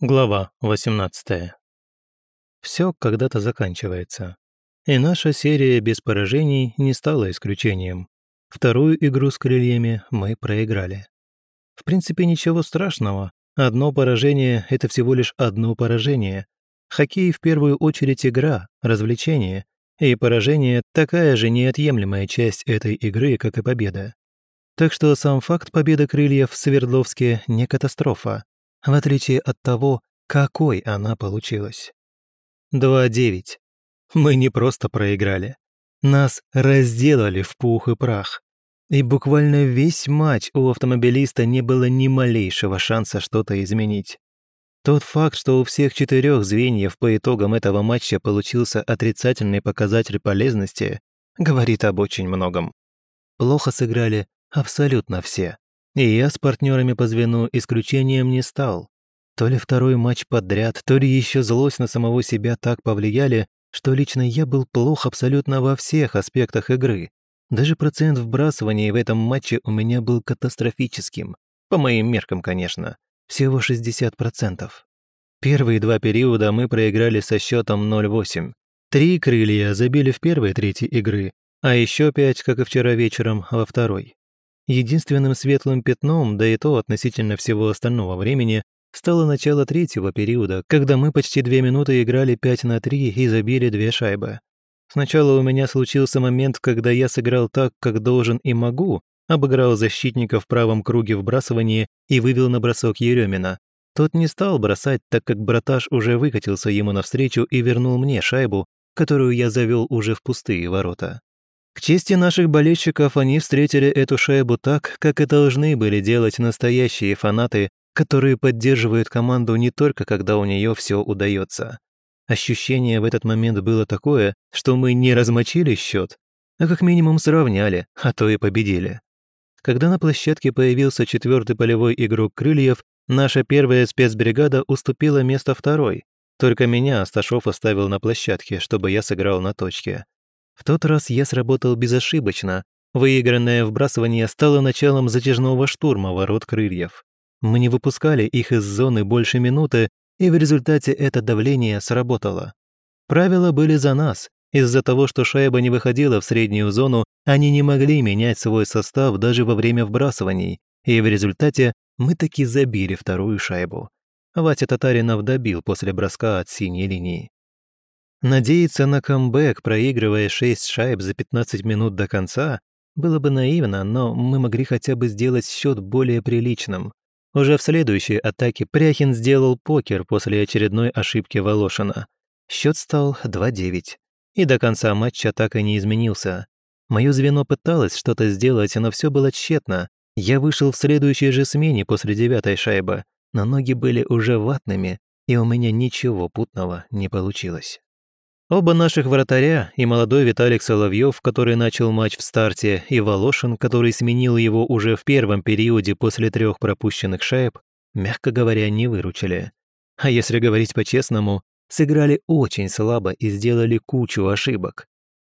Глава 18. Все когда-то заканчивается. И наша серия без поражений не стала исключением. Вторую игру с крыльями мы проиграли. В принципе, ничего страшного. Одно поражение – это всего лишь одно поражение. Хоккей в первую очередь игра, развлечение. И поражение – такая же неотъемлемая часть этой игры, как и победа. Так что сам факт победы крыльев в Свердловске не катастрофа в отличие от того, какой она получилась. 2-9. Мы не просто проиграли. Нас разделали в пух и прах. И буквально весь матч у автомобилиста не было ни малейшего шанса что-то изменить. Тот факт, что у всех четырех звеньев по итогам этого матча получился отрицательный показатель полезности, говорит об очень многом. Плохо сыграли абсолютно все. И я с партнерами по звену исключением не стал. То ли второй матч подряд, то ли еще злость на самого себя так повлияли, что лично я был плох абсолютно во всех аспектах игры. Даже процент вбрасывания в этом матче у меня был катастрофическим. По моим меркам, конечно. Всего 60%. Первые два периода мы проиграли со счетом 0-8. Три крылья забили в первой трети игры, а еще пять, как и вчера вечером, во второй. Единственным светлым пятном, да и то относительно всего остального времени, стало начало третьего периода, когда мы почти две минуты играли 5 на 3 и забили две шайбы. Сначала у меня случился момент, когда я сыграл так, как должен и могу, обыграл защитника в правом круге вбрасывания и вывел на бросок Еремина. Тот не стал бросать, так как браташ уже выкатился ему навстречу и вернул мне шайбу, которую я завел уже в пустые ворота. К чести наших болельщиков они встретили эту шайбу так, как и должны были делать настоящие фанаты, которые поддерживают команду не только когда у нее все удается. Ощущение в этот момент было такое, что мы не размочили счет, а как минимум сравняли, а то и победили. Когда на площадке появился четвертый полевой игрок Крыльев, наша первая спецбригада уступила место второй. Только меня Асташов оставил на площадке, чтобы я сыграл на точке. В тот раз я сработал безошибочно. Выигранное вбрасывание стало началом затяжного штурма ворот крыльев. Мы не выпускали их из зоны больше минуты, и в результате это давление сработало. Правила были за нас. Из-за того, что шайба не выходила в среднюю зону, они не могли менять свой состав даже во время вбрасываний, и в результате мы таки забили вторую шайбу. Ватя Татаринов добил после броска от синей линии. Надеяться на камбэк, проигрывая 6 шайб за 15 минут до конца, было бы наивно, но мы могли хотя бы сделать счет более приличным. Уже в следующей атаке Пряхин сделал покер после очередной ошибки Волошина. Счет стал 2-9. И до конца матча так и не изменился. Мое звено пыталось что-то сделать, но все было тщетно. Я вышел в следующей же смене после девятой шайбы, но ноги были уже ватными, и у меня ничего путного не получилось. Оба наших вратаря, и молодой Виталик Соловьев, который начал матч в старте, и Волошин, который сменил его уже в первом периоде после трех пропущенных шайб, мягко говоря, не выручили. А если говорить по-честному, сыграли очень слабо и сделали кучу ошибок.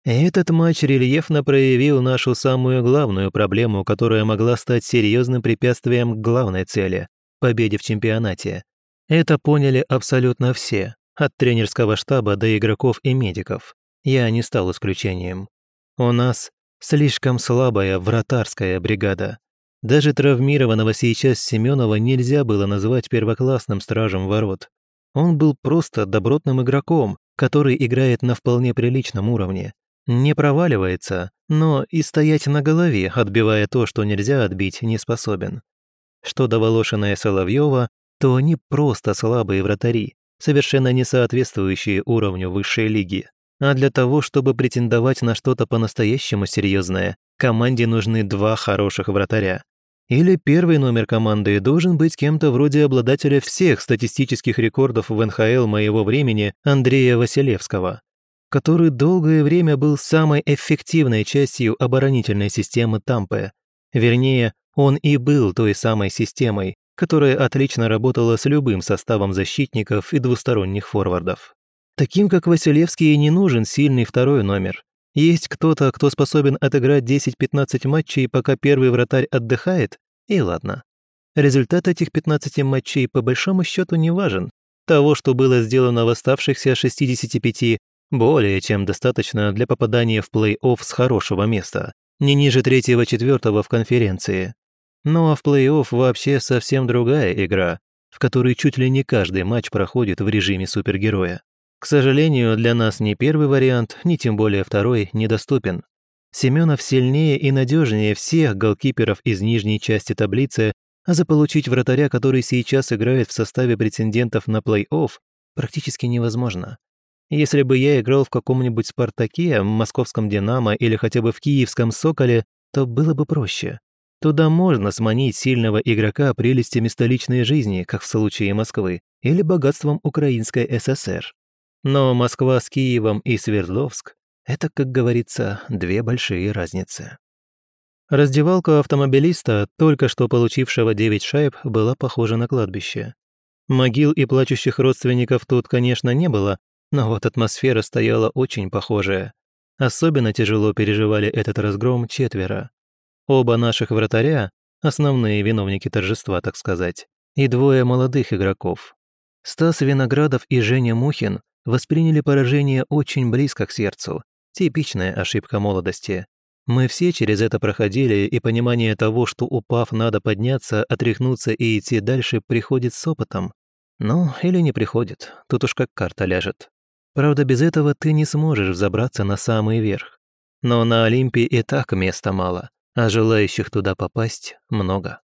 Этот матч рельефно проявил нашу самую главную проблему, которая могла стать серьезным препятствием к главной цели – победе в чемпионате. Это поняли абсолютно все, от тренерского штаба до игроков и медиков. Я не стал исключением. У нас слишком слабая вратарская бригада. Даже травмированного сейчас Семенова нельзя было назвать первоклассным стражем ворот. Он был просто добротным игроком, который играет на вполне приличном уровне. Не проваливается, но и стоять на голове, отбивая то, что нельзя отбить, не способен. Что до Волошина и Соловьева, то они просто слабые вратари, совершенно не соответствующие уровню высшей лиги. А для того, чтобы претендовать на что-то по-настоящему серьезное, команде нужны два хороших вратаря. Или первый номер команды должен быть кем-то вроде обладателя всех статистических рекордов в НХЛ моего времени Андрея Василевского, который долгое время был самой эффективной частью оборонительной системы Тампе. Вернее, он и был той самой системой, которая отлично работала с любым составом защитников и двусторонних форвардов. Таким, как Василевский, не нужен сильный второй номер. Есть кто-то, кто способен отыграть 10-15 матчей, пока первый вратарь отдыхает, и ладно. Результат этих 15 матчей по большому счету не важен, Того, что было сделано в оставшихся 65, более чем достаточно для попадания в плей-офф с хорошего места, не ниже третьего-четвертого в конференции. Ну а в плей-офф вообще совсем другая игра, в которой чуть ли не каждый матч проходит в режиме супергероя. К сожалению, для нас ни первый вариант, ни тем более второй недоступен. Семенов сильнее и надежнее всех голкиперов из нижней части таблицы, а заполучить вратаря, который сейчас играет в составе претендентов на плей-офф, практически невозможно. Если бы я играл в каком-нибудь «Спартаке», московском «Динамо» или хотя бы в киевском «Соколе», то было бы проще. Туда можно сманить сильного игрока прелестями столичной жизни, как в случае Москвы, или богатством Украинской ССР. Но Москва с Киевом и Свердловск – это, как говорится, две большие разницы. Раздевалка автомобилиста, только что получившего 9 шайб, была похожа на кладбище. Могил и плачущих родственников тут, конечно, не было, но вот атмосфера стояла очень похожая. Особенно тяжело переживали этот разгром четверо. Оба наших вратаря, основные виновники торжества, так сказать, и двое молодых игроков. Стас Виноградов и Женя Мухин восприняли поражение очень близко к сердцу. Типичная ошибка молодости. Мы все через это проходили, и понимание того, что упав надо подняться, отряхнуться и идти дальше, приходит с опытом. Ну, или не приходит, тут уж как карта ляжет. Правда, без этого ты не сможешь взобраться на самый верх. Но на Олимпе и так места мало, а желающих туда попасть много.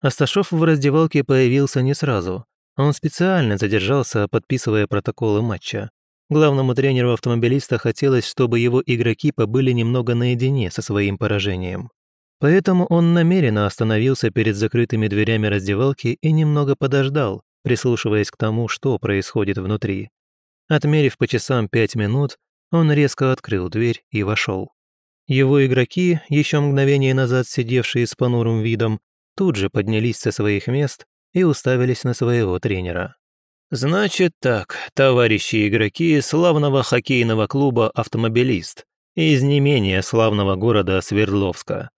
Асташов в раздевалке появился не сразу. Он специально задержался, подписывая протоколы матча. Главному тренеру автомобилиста хотелось, чтобы его игроки побыли немного наедине со своим поражением. Поэтому он намеренно остановился перед закрытыми дверями раздевалки и немного подождал, прислушиваясь к тому, что происходит внутри. Отмерив по часам пять минут, он резко открыл дверь и вошел. Его игроки, еще мгновение назад сидевшие с понурым видом, тут же поднялись со своих мест и уставились на своего тренера. «Значит так, товарищи игроки славного хоккейного клуба «Автомобилист» из не менее славного города Свердловска.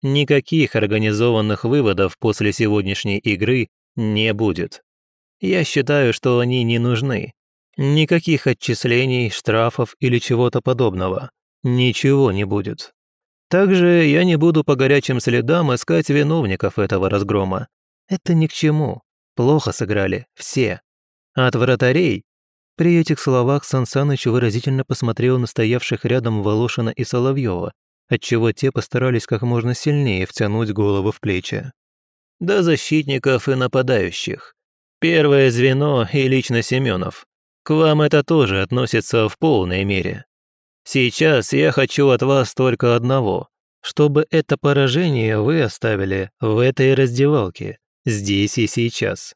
Никаких организованных выводов после сегодняшней игры не будет. Я считаю, что они не нужны, Никаких отчислений, штрафов или чего-то подобного. Ничего не будет. Также я не буду по горячим следам искать виновников этого разгрома. Это ни к чему. Плохо сыграли. Все. От вратарей... При этих словах Сансаныч выразительно посмотрел на стоявших рядом Волошина и Соловьева, отчего те постарались как можно сильнее втянуть голову в плечи. До защитников и нападающих. Первое звено и лично Семенов. К вам это тоже относится в полной мере. Сейчас я хочу от вас только одного, чтобы это поражение вы оставили в этой раздевалке, здесь и сейчас.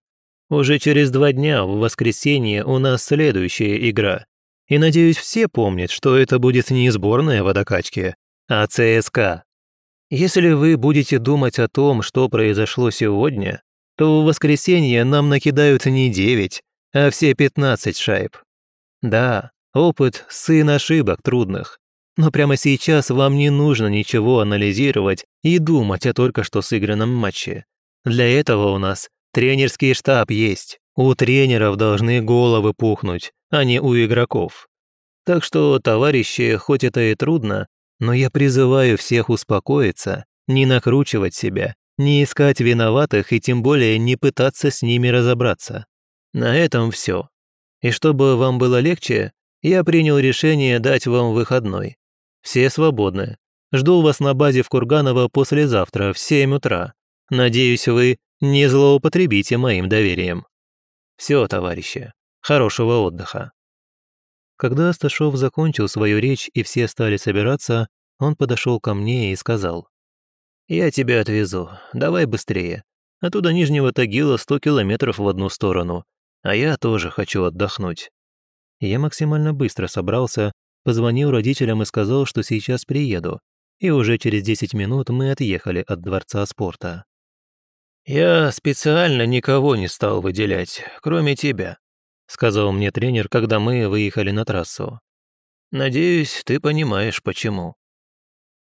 Уже через два дня, в воскресенье, у нас следующая игра. И надеюсь, все помнят, что это будет не сборная водокачки, а ЦСКА. Если вы будете думать о том, что произошло сегодня, то в воскресенье нам накидают не девять, а все 15 шайб. Да, опыт – сын ошибок трудных. Но прямо сейчас вам не нужно ничего анализировать и думать о только что сыгранном матче. Для этого у нас тренерский штаб есть. У тренеров должны головы пухнуть, а не у игроков. Так что, товарищи, хоть это и трудно, но я призываю всех успокоиться, не накручивать себя, не искать виноватых и тем более не пытаться с ними разобраться. На этом все. И чтобы вам было легче, я принял решение дать вам выходной. Все свободны. Жду вас на базе в Курганово послезавтра в 7 утра. Надеюсь, вы не злоупотребите моим доверием. Все, товарищи. Хорошего отдыха. Когда Асташов закончил свою речь и все стали собираться, он подошел ко мне и сказал. «Я тебя отвезу. Давай быстрее. Оттуда Нижнего Тагила 100 километров в одну сторону. А я тоже хочу отдохнуть. Я максимально быстро собрался, позвонил родителям и сказал, что сейчас приеду, и уже через 10 минут мы отъехали от Дворца спорта. «Я специально никого не стал выделять, кроме тебя», сказал мне тренер, когда мы выехали на трассу. «Надеюсь, ты понимаешь, почему».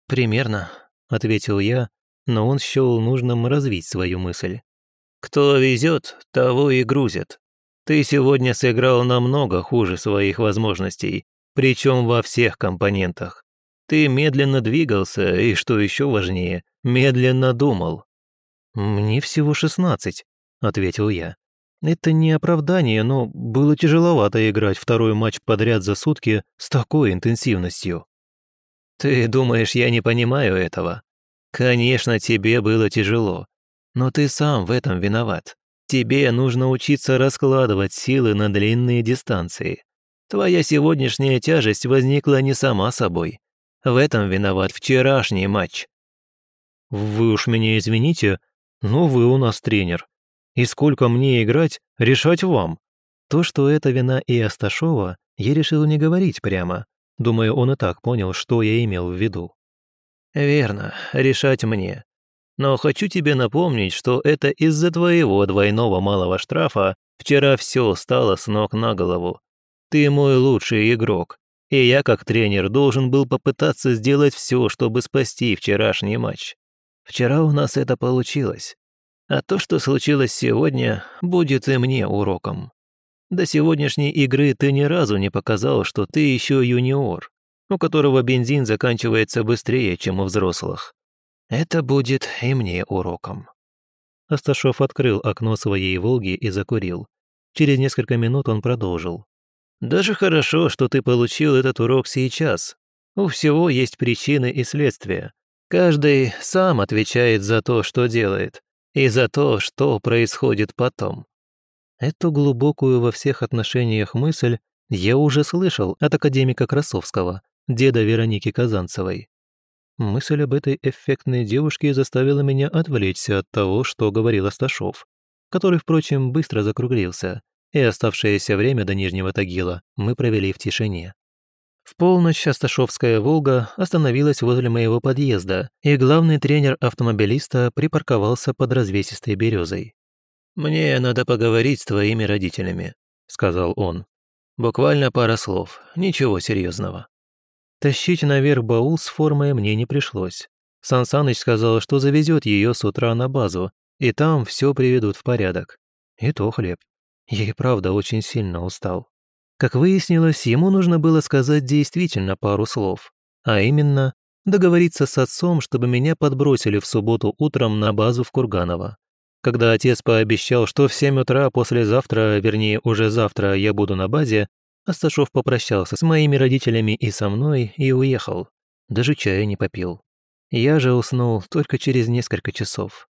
«Примерно», — ответил я, но он счел нужным развить свою мысль. «Кто везет, того и грузят. Ты сегодня сыграл намного хуже своих возможностей, причем во всех компонентах. Ты медленно двигался и, что еще важнее, медленно думал». «Мне всего шестнадцать», — ответил я. «Это не оправдание, но было тяжеловато играть второй матч подряд за сутки с такой интенсивностью». «Ты думаешь, я не понимаю этого? Конечно, тебе было тяжело, но ты сам в этом виноват. Тебе нужно учиться раскладывать силы на длинные дистанции. Твоя сегодняшняя тяжесть возникла не сама собой. В этом виноват вчерашний матч. Вы уж меня извините, но вы у нас тренер. И сколько мне играть, решать вам. То, что это вина и Асташова, я решил не говорить прямо. Думаю, он и так понял, что я имел в виду. Верно, решать мне. Но хочу тебе напомнить, что это из-за твоего двойного малого штрафа вчера все стало с ног на голову. Ты мой лучший игрок, и я как тренер должен был попытаться сделать все, чтобы спасти вчерашний матч. Вчера у нас это получилось. А то, что случилось сегодня, будет и мне уроком. До сегодняшней игры ты ни разу не показал, что ты еще юниор, у которого бензин заканчивается быстрее, чем у взрослых. Это будет и мне уроком». Асташов открыл окно своей «Волги» и закурил. Через несколько минут он продолжил. Даже хорошо, что ты получил этот урок сейчас. У всего есть причины и следствия. Каждый сам отвечает за то, что делает, и за то, что происходит потом. Эту глубокую во всех отношениях мысль я уже слышал от академика Красовского, деда Вероники Казанцевой. Мысль об этой эффектной девушке заставила меня отвлечься от того, что говорил Асташов, который, впрочем, быстро закруглился и оставшееся время до Нижнего Тагила мы провели в тишине. В полночь Асташовская «Волга» остановилась возле моего подъезда, и главный тренер автомобилиста припарковался под развесистой березой. «Мне надо поговорить с твоими родителями», — сказал он. «Буквально пара слов, ничего серьезного. Тащить наверх баул с формой мне не пришлось. Сан Саныч сказал, что завезет ее с утра на базу, и там все приведут в порядок. И то хлеб. Я и правда очень сильно устал. Как выяснилось, ему нужно было сказать действительно пару слов. А именно, договориться с отцом, чтобы меня подбросили в субботу утром на базу в Курганово. Когда отец пообещал, что в 7 утра послезавтра, вернее, уже завтра я буду на базе, Асташов попрощался с моими родителями и со мной и уехал. Даже чая не попил. Я же уснул только через несколько часов.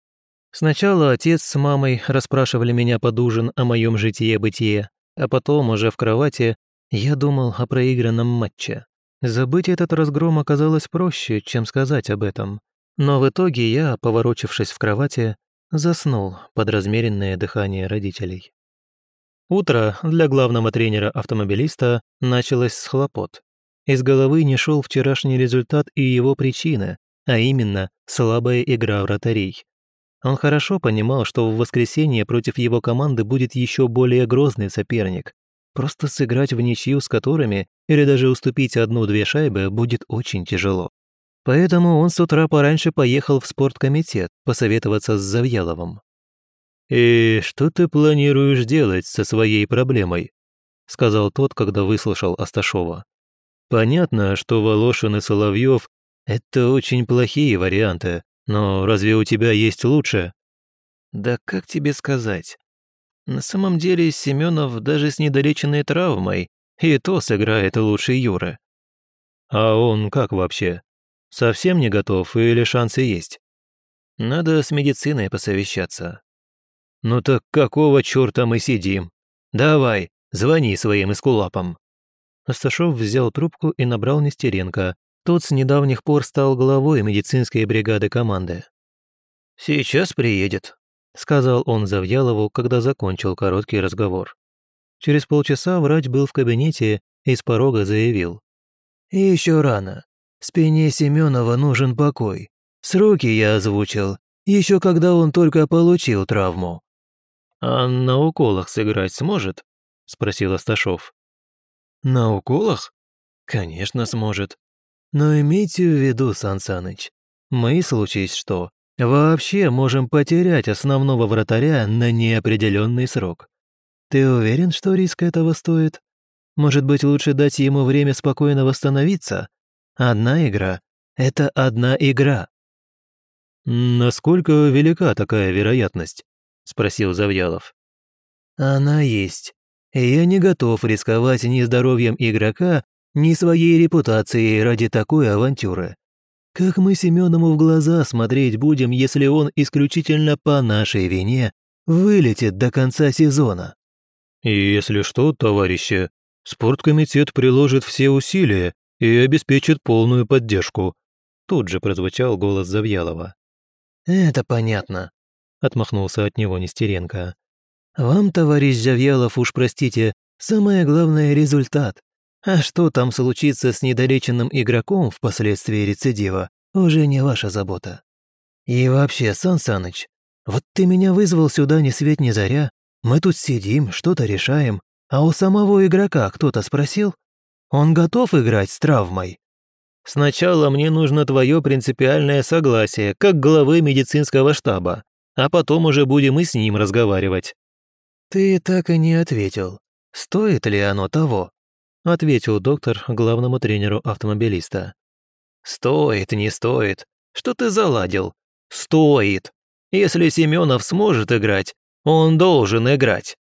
Сначала отец с мамой расспрашивали меня под ужин о моем житие-бытие, а потом, уже в кровати, я думал о проигранном матче. Забыть этот разгром оказалось проще, чем сказать об этом. Но в итоге я, поворочившись в кровати, заснул под размеренное дыхание родителей. Утро для главного тренера-автомобилиста началось с хлопот. Из головы не шел вчерашний результат и его причина, а именно слабая игра вратарей. Он хорошо понимал, что в воскресенье против его команды будет еще более грозный соперник. Просто сыграть в ничью с которыми или даже уступить одну-две шайбы будет очень тяжело. Поэтому он с утра пораньше поехал в спорткомитет посоветоваться с Завьяловым. «И что ты планируешь делать со своей проблемой?» сказал тот, когда выслушал Асташова. «Понятно, что Волошин и Соловьев – это очень плохие варианты, но разве у тебя есть лучше? Да как тебе сказать? На самом деле Семенов даже с недолеченной травмой и то сыграет лучше Юры. А он как вообще? Совсем не готов или шансы есть? Надо с медициной посовещаться. Ну так какого черта мы сидим? Давай, звони своим эскулапам. Асташов взял трубку и набрал Нестеренко, тот с недавних пор стал главой медицинской бригады команды. «Сейчас приедет», — сказал он Завьялову, когда закончил короткий разговор. Через полчаса врач был в кабинете и с порога заявил. «И еще рано. Спине Семенова нужен покой. Сроки я озвучил, еще когда он только получил травму». «А на уколах сыграть сможет?» — спросил Асташов. «На уколах? Конечно, сможет. Но имейте в виду, Сан Саныч, мы, случись что, вообще можем потерять основного вратаря на неопределенный срок. Ты уверен, что риск этого стоит? Может быть, лучше дать ему время спокойно восстановиться? Одна игра — это одна игра». «Насколько велика такая вероятность?» — спросил Завьялов. «Она есть. И я не готов рисковать ни здоровьем игрока, ни своей репутацией ради такой авантюры. Как мы Семенову в глаза смотреть будем, если он исключительно по нашей вине вылетит до конца сезона? И если что, товарищи, спорткомитет приложит все усилия и обеспечит полную поддержку. Тут же прозвучал голос Завьялова. «Это понятно», — отмахнулся от него Нестеренко. «Вам, товарищ Завьялов, уж простите, самое главное — результат. А что там случится с недолеченным игроком впоследствии рецидива, уже не ваша забота. И вообще, Сан Саныч, вот ты меня вызвал сюда ни свет ни заря, мы тут сидим, что-то решаем, а у самого игрока кто-то спросил? Он готов играть с травмой? Сначала мне нужно твое принципиальное согласие, как главы медицинского штаба, а потом уже будем и с ним разговаривать. Ты так и не ответил. Стоит ли оно того? ответил доктор главному тренеру автомобилиста. «Стоит, не стоит. Что ты заладил? Стоит. Если Семенов сможет играть, он должен играть».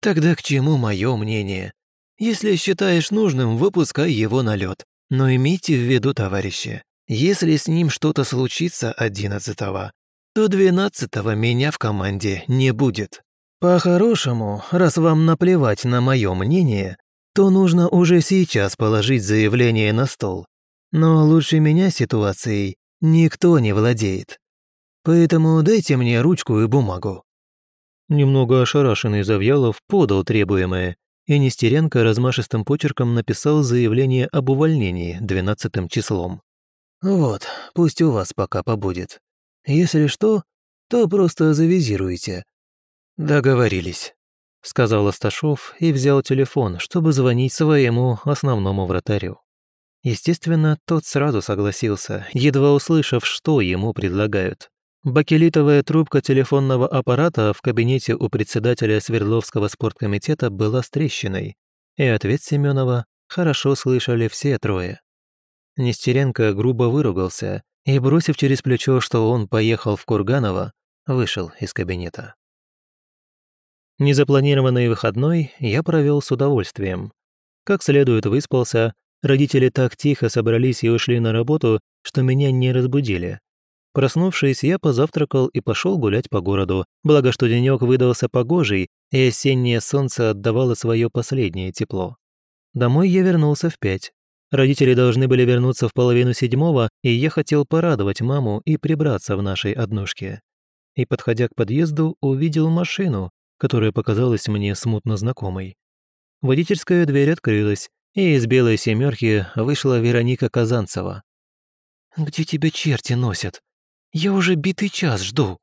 «Тогда к чему мое мнение? Если считаешь нужным, выпускай его на лед. Но имейте в виду, товарищи, если с ним что-то случится одиннадцатого, то двенадцатого меня в команде не будет. По-хорошему, раз вам наплевать на мое мнение, то нужно уже сейчас положить заявление на стол. Но лучше меня ситуацией никто не владеет. Поэтому дайте мне ручку и бумагу». Немного ошарашенный Завьялов подал требуемое, и Нестеренко размашистым почерком написал заявление об увольнении двенадцатым числом. «Вот, пусть у вас пока побудет. Если что, то просто завизируйте». «Договорились» сказал Асташов и взял телефон, чтобы звонить своему основному вратарю. Естественно, тот сразу согласился, едва услышав, что ему предлагают. Бакелитовая трубка телефонного аппарата в кабинете у председателя Свердловского спорткомитета была с трещиной, и ответ Семенова хорошо слышали все трое. Нестеренко грубо выругался и, бросив через плечо, что он поехал в Курганово, вышел из кабинета. Незапланированный выходной я провел с удовольствием. Как следует выспался, родители так тихо собрались и ушли на работу, что меня не разбудили. Проснувшись, я позавтракал и пошел гулять по городу, благо что денек выдался погожий, и осеннее солнце отдавало свое последнее тепло. Домой я вернулся в пять. Родители должны были вернуться в половину седьмого, и я хотел порадовать маму и прибраться в нашей однушке. И, подходя к подъезду, увидел машину, которая показалась мне смутно знакомой. Водительская дверь открылась, и из белой семерки вышла Вероника Казанцева. «Где тебя черти носят? Я уже битый час жду»,